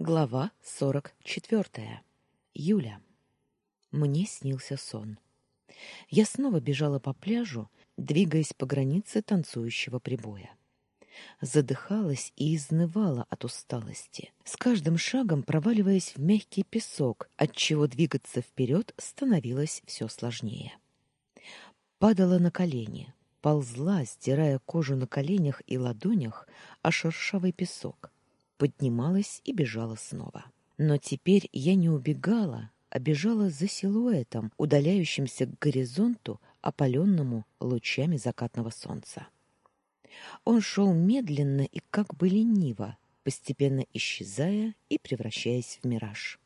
Глава сорок четвертая. Юля. Мне снился сон. Я снова бежала по пляжу, двигаясь по границе танцующего прибоя. Задыхалась и изнывала от усталости, с каждым шагом проваливаясь в мягкий песок, отчего двигаться вперед становилось все сложнее. Падала на колени, ползла, стирая кожу на коленях и ладонях о шершавый песок поднималась и бежала снова. Но теперь я не убегала, а бежала за силуэтом, удаляющимся к горизонту, опаленному лучами закатного солнца. Он шел медленно и как бы лениво, постепенно исчезая и превращаясь в мираж.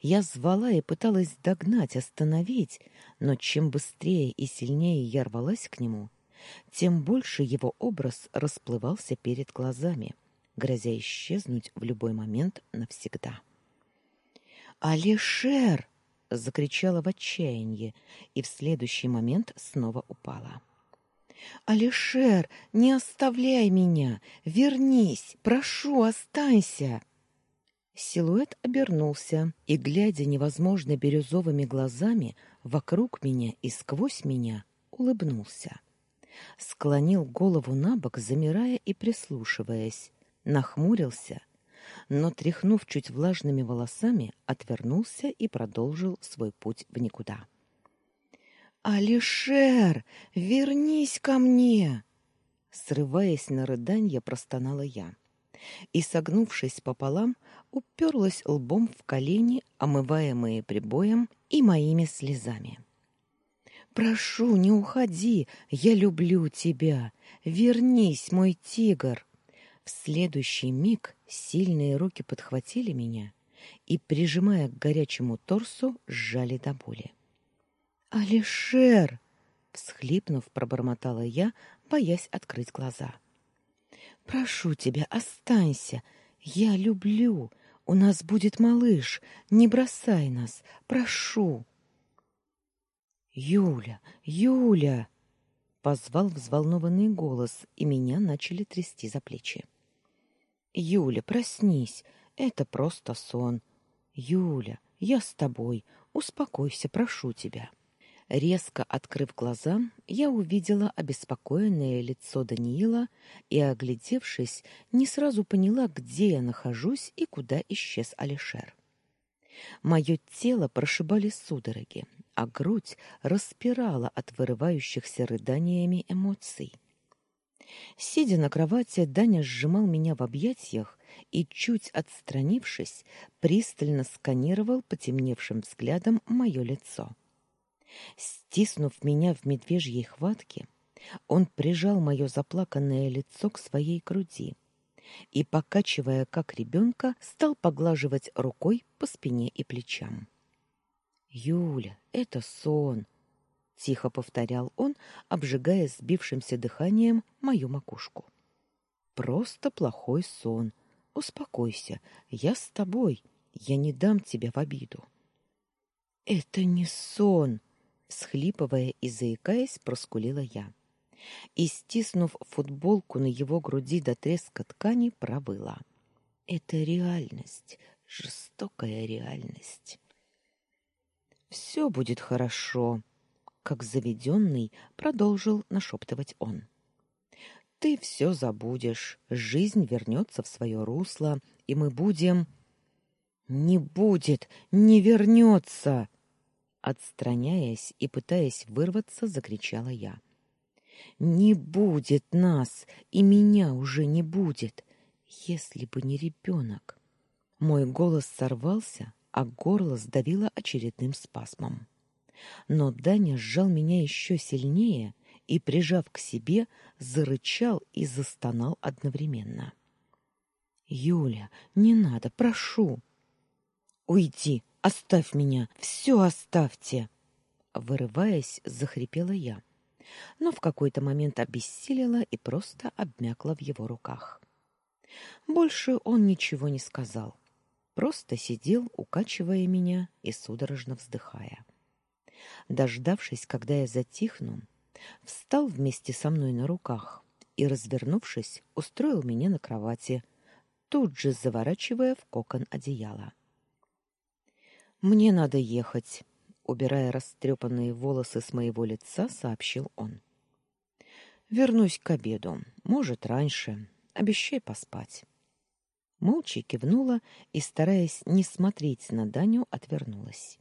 Я звала и пыталась догнать, остановить, но чем быстрее и сильнее я рвалась к нему, тем больше его образ расплывался перед глазами, грозя исчезнуть в любой момент навсегда. «Алишер!» — закричала в отчаянии и в следующий момент снова упала. «Алишер, не оставляй меня! Вернись! Прошу, останься!» Силуэт обернулся и, глядя невозможно бирюзовыми глазами вокруг меня и сквозь меня, улыбнулся. Склонил голову на бок, замирая и прислушиваясь, нахмурился, но, тряхнув чуть влажными волосами, отвернулся и продолжил свой путь в никуда. «Алишер, вернись ко мне!» Срываясь на рыданье, простонала я и, согнувшись пополам, уперлась лбом в колени, омываемые прибоем и моими слезами. «Прошу, не уходи, я люблю тебя. Вернись, мой тигр!» В следующий миг сильные руки подхватили меня и, прижимая к горячему торсу, сжали до боли. «Алишер!» — всхлипнув, пробормотала я, боясь открыть глаза. «Прошу тебя, останься. Я люблю. У нас будет малыш. Не бросай нас. Прошу!» «Юля! Юля!» — позвал взволнованный голос, и меня начали трясти за плечи. Юля, проснись. Это просто сон. Юля, я с тобой. Успокойся, прошу тебя. Резко открыв глаза, я увидела обеспокоенное лицо Даниила и, оглядевшись, не сразу поняла, где я нахожусь и куда исчез Алишер. Мое тело прошибали судороги, а грудь распирала от вырывающихся рыданиями эмоций. Сидя на кровати, Даня сжимал меня в объятиях и, чуть отстранившись, пристально сканировал потемневшим взглядом мое лицо. Стиснув меня в медвежьей хватке, он прижал мое заплаканное лицо к своей груди и, покачивая как ребенка, стал поглаживать рукой по спине и плечам. «Юля, это сон!» — тихо повторял он, обжигая сбившимся дыханием мою макушку. «Просто плохой сон. Успокойся, я с тобой, я не дам тебя в обиду». «Это не сон!» — схлипывая и заикаясь, проскулила я. И, стиснув футболку на его груди до треска ткани, провыла. «Это реальность, жестокая реальность». «Все будет хорошо», как заведенный, продолжил нашептывать он. Ты все забудешь, жизнь вернется в свое русло, и мы будем Не будет, не вернется!» Отстраняясь и пытаясь вырваться, закричала я. Не будет нас, и меня уже не будет, если бы не ребенок. Мой голос сорвался, а горло сдавило очередным спазмом. Но Даня сжал меня еще сильнее и, прижав к себе, зарычал и застонал одновременно. «Юля, не надо, прошу!» «Уйди, оставь меня, все оставьте!» Вырываясь, захрипела я, но в какой-то момент обессилела и просто обмякла в его руках. Больше он ничего не сказал, просто сидел, укачивая меня и судорожно вздыхая дождавшись, когда я затихну, встал вместе со мной на руках и, развернувшись, устроил меня на кровати, тут же заворачивая в кокон одеяло. «Мне надо ехать», — убирая растрепанные волосы с моего лица, сообщил он. «Вернусь к обеду, может, раньше. Обещай поспать». Молча кивнула и, стараясь не смотреть на Даню, отвернулась.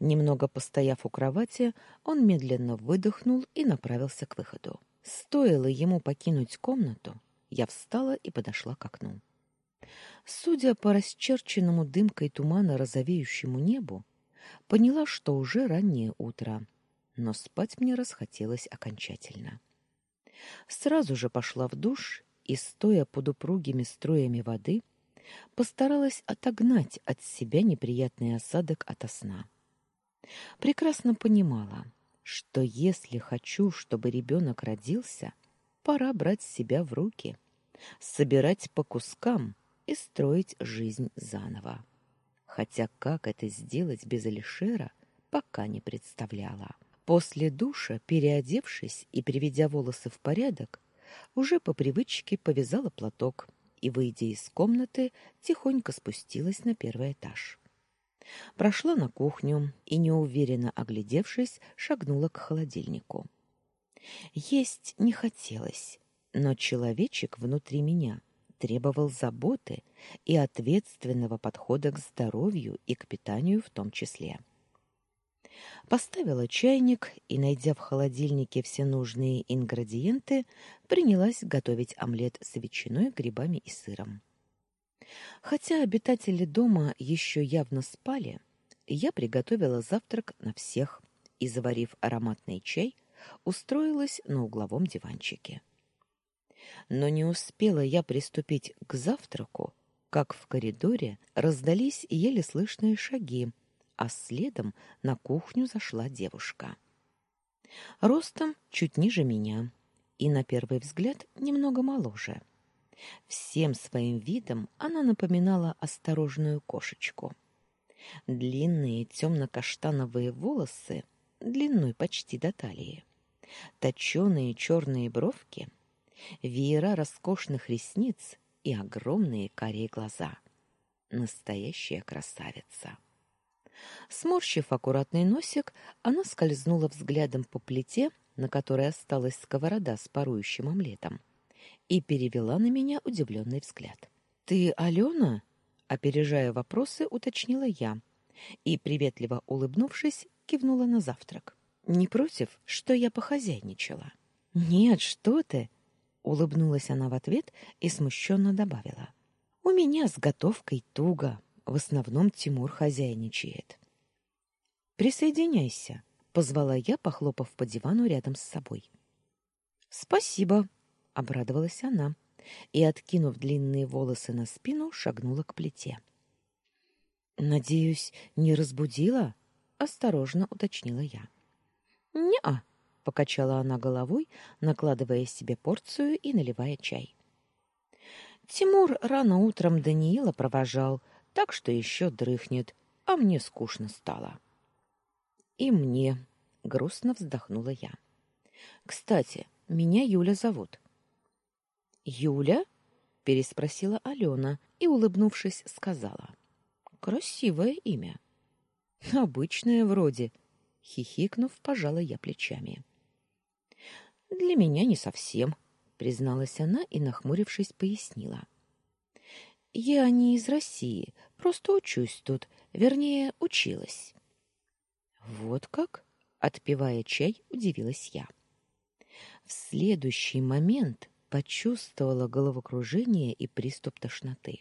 Немного постояв у кровати, он медленно выдохнул и направился к выходу. Стоило ему покинуть комнату, я встала и подошла к окну. Судя по расчерченному дымкой тумана розовеющему небу, поняла, что уже раннее утро, но спать мне расхотелось окончательно. Сразу же пошла в душ и, стоя под упругими струями воды, постаралась отогнать от себя неприятный осадок ото сна. Прекрасно понимала, что если хочу, чтобы ребенок родился, пора брать себя в руки, собирать по кускам и строить жизнь заново. Хотя как это сделать без Алишера, пока не представляла. После душа, переодевшись и приведя волосы в порядок, уже по привычке повязала платок и, выйдя из комнаты, тихонько спустилась на первый этаж. Прошла на кухню и, неуверенно оглядевшись, шагнула к холодильнику. Есть не хотелось, но человечек внутри меня требовал заботы и ответственного подхода к здоровью и к питанию в том числе. Поставила чайник и, найдя в холодильнике все нужные ингредиенты, принялась готовить омлет с ветчиной, грибами и сыром. Хотя обитатели дома еще явно спали, я приготовила завтрак на всех и, заварив ароматный чай, устроилась на угловом диванчике. Но не успела я приступить к завтраку, как в коридоре раздались еле слышные шаги, а следом на кухню зашла девушка. Ростом чуть ниже меня и, на первый взгляд, немного моложе. Всем своим видом она напоминала осторожную кошечку. Длинные темно-каштановые волосы, длиной почти до талии, точеные черные бровки, веера роскошных ресниц и огромные карие глаза. Настоящая красавица. Сморщив аккуратный носик, она скользнула взглядом по плите, на которой осталась сковорода с парующим омлетом, и перевела на меня удивленный взгляд. «Ты Алена?» — опережая вопросы, уточнила я и, приветливо улыбнувшись, кивнула на завтрак. «Не против, что я похозяйничала?» «Нет, что ты!» — улыбнулась она в ответ и смущенно добавила. «У меня с готовкой туго. В основном Тимур хозяйничает». «Присоединяйся», — позвала я, похлопав по дивану рядом с собой. «Спасибо», — обрадовалась она и, откинув длинные волосы на спину, шагнула к плите. «Надеюсь, не разбудила?» — осторожно уточнила я. «Не-а», — покачала она головой, накладывая себе порцию и наливая чай. «Тимур рано утром Даниила провожал, так что еще дрыхнет, а мне скучно стало». «И мне», — грустно вздохнула я. «Кстати, меня Юля зовут. Юля? переспросила Алена и, улыбнувшись, сказала: Красивое имя. Обычное вроде, хихикнув, пожала я плечами. Для меня не совсем, призналась она и, нахмурившись, пояснила. Я не из России, просто учусь тут, вернее, училась. Вот как? отпивая чай, удивилась я. В следующий момент почувствовала головокружение и приступ тошноты.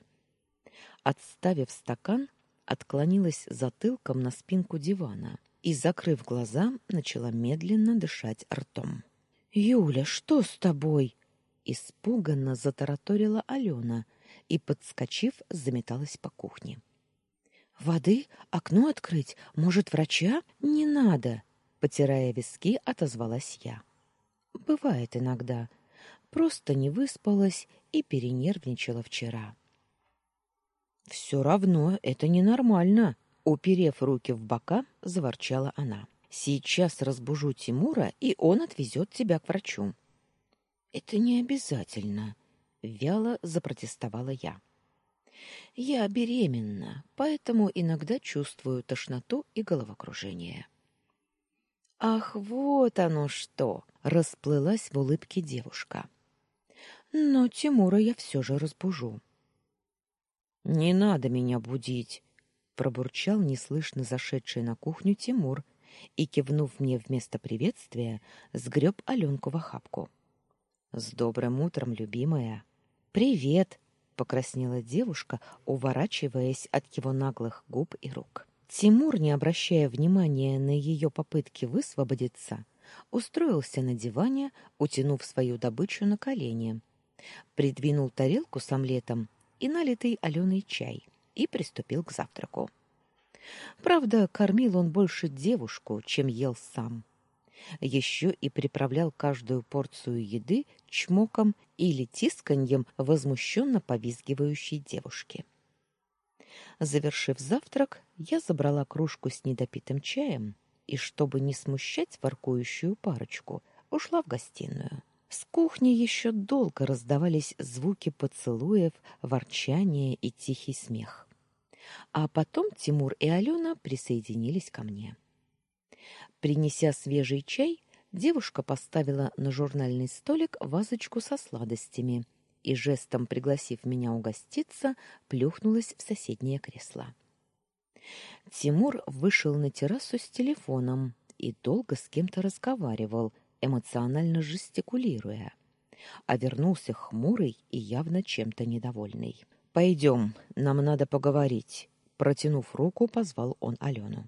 Отставив стакан, отклонилась затылком на спинку дивана и, закрыв глаза, начала медленно дышать ртом. «Юля, что с тобой?» Испуганно затараторила Алена и, подскочив, заметалась по кухне. «Воды? Окно открыть? Может, врача? Не надо!» Потирая виски, отозвалась я. «Бывает иногда», просто не выспалась и перенервничала вчера. «Все равно это ненормально», — уперев руки в бока, заворчала она. «Сейчас разбужу Тимура, и он отвезет тебя к врачу». «Это не обязательно», — вяло запротестовала я. Я беременна, поэтому иногда чувствую тошноту и головокружение. Ах, вот оно что, расплылась в улыбке девушка. Но Тимура я все же разбужу. Не надо меня будить, пробурчал неслышно зашедший на кухню Тимур и кивнув мне вместо приветствия, сгреб Аленку в охапку. С добрым утром, любимая. Привет, покраснела девушка, уворачиваясь от его наглых губ и рук. Тимур, не обращая внимания на ее попытки высвободиться, устроился на диване, утянув свою добычу на колени, придвинул тарелку с омлетом и налитый Аленой чай и приступил к завтраку. Правда, кормил он больше девушку, чем ел сам. Еще и приправлял каждую порцию еды чмоком или тисканьем возмущенно повизгивающей девушки. Завершив завтрак, я забрала кружку с недопитым чаем и, чтобы не смущать воркующую парочку, ушла в гостиную. С кухни еще долго раздавались звуки поцелуев, ворчания и тихий смех. А потом Тимур и Алена присоединились ко мне. Принеся свежий чай, девушка поставила на журнальный столик вазочку со сладостями и жестом пригласив меня угоститься, плюхнулась в соседнее кресло. Тимур вышел на террасу с телефоном и долго с кем-то разговаривал, эмоционально жестикулируя, а вернулся хмурый и явно чем-то недовольный. Пойдем, нам надо поговорить, протянув руку, позвал он Алену.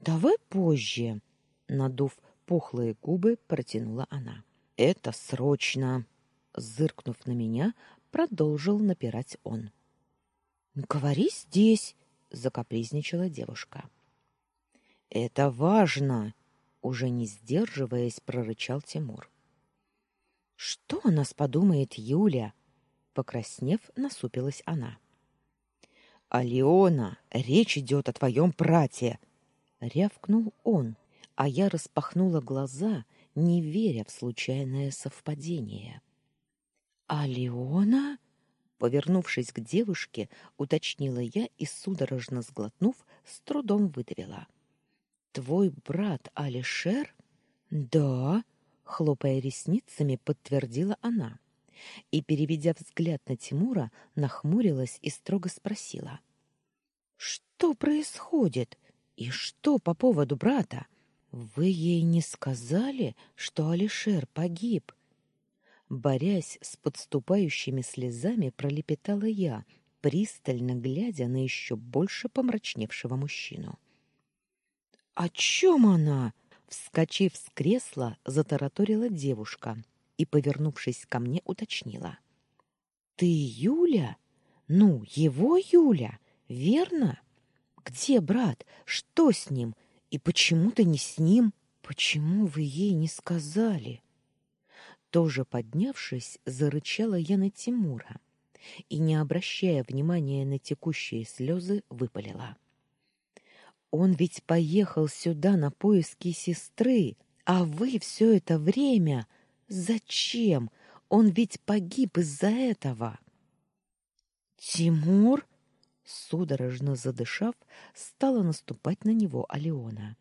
Давай позже, надув пухлые губы, протянула она. Это срочно, зыркнув на меня, продолжил напирать он. Говори здесь, закапризничала девушка. Это важно, уже не сдерживаясь, прорычал Тимур. Что о нас подумает Юля? Покраснев, насупилась она. Алиона, речь идет о твоем брате, рявкнул он, а я распахнула глаза, не веря в случайное совпадение. Алиона, повернувшись к девушке, уточнила я и судорожно сглотнув, с трудом выдавила: Твой брат Алишер? Да, хлопая ресницами, подтвердила она и, переведя взгляд на Тимура, нахмурилась и строго спросила: "Что происходит? И что по поводу брата? Вы ей не сказали, что Алишер погиб?" Борясь с подступающими слезами, пролепетала я, пристально глядя на еще больше помрачневшего мужчину. "О чем она?" Вскочив с кресла, затараторила девушка и, повернувшись ко мне, уточнила. «Ты Юля? Ну, его Юля, верно? Где брат? Что с ним? И почему ты не с ним? Почему вы ей не сказали?» Тоже поднявшись, зарычала я на Тимура и, не обращая внимания на текущие слезы, выпалила. «Он ведь поехал сюда на поиски сестры, а вы все это время Зачем? Он ведь погиб из-за этого. Тимур, судорожно задышав, стала наступать на него Алиона.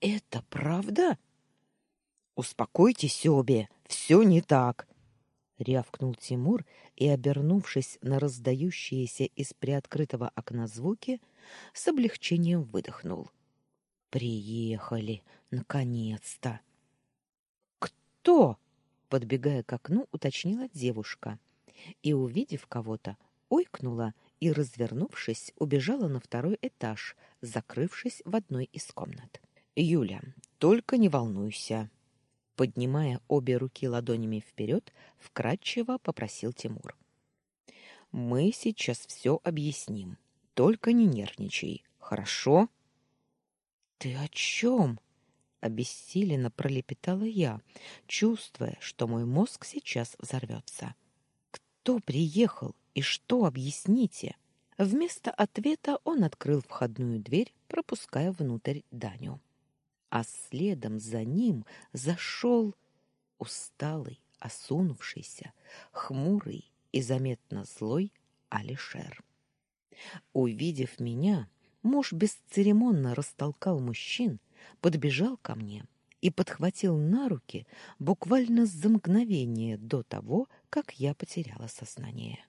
Это правда? Успокойтесь обе, все не так, рявкнул Тимур и, обернувшись на раздающиеся из приоткрытого окна звуки, с облегчением выдохнул. Приехали, наконец-то. Кто? подбегая к окну, уточнила девушка и, увидев кого-то, ойкнула и, развернувшись, убежала на второй этаж, закрывшись в одной из комнат. Юля, только не волнуйся, поднимая обе руки ладонями вперед, вкратчиво попросил Тимур. Мы сейчас все объясним. Только не нервничай, хорошо? Ты о чем? обессиленно пролепетала я, чувствуя, что мой мозг сейчас взорвется. Кто приехал и что объясните? Вместо ответа он открыл входную дверь, пропуская внутрь Даню. А следом за ним зашел усталый, осунувшийся, хмурый и заметно злой Алишер. Увидев меня, муж бесцеремонно растолкал мужчин, подбежал ко мне и подхватил на руки буквально за мгновение до того, как я потеряла сознание.